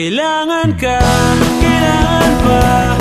kailangan ka, kailangan pa.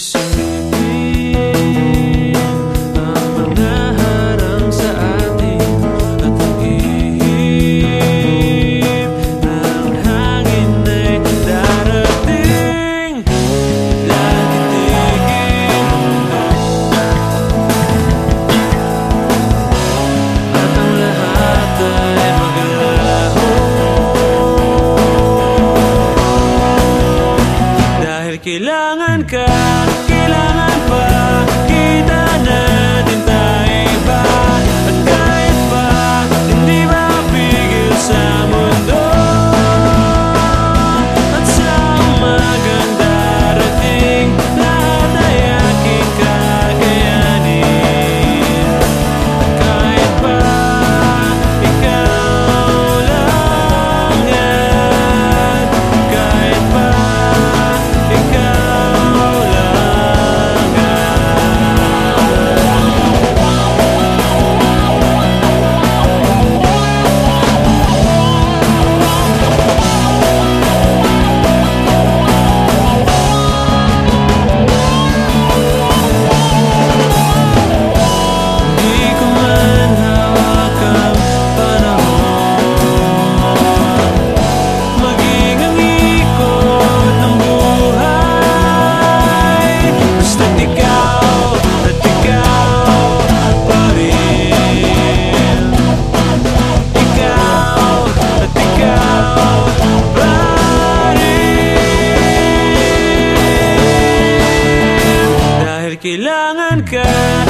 see akhir kehilangan kan kehilangan apa kita dan kehilangan kau.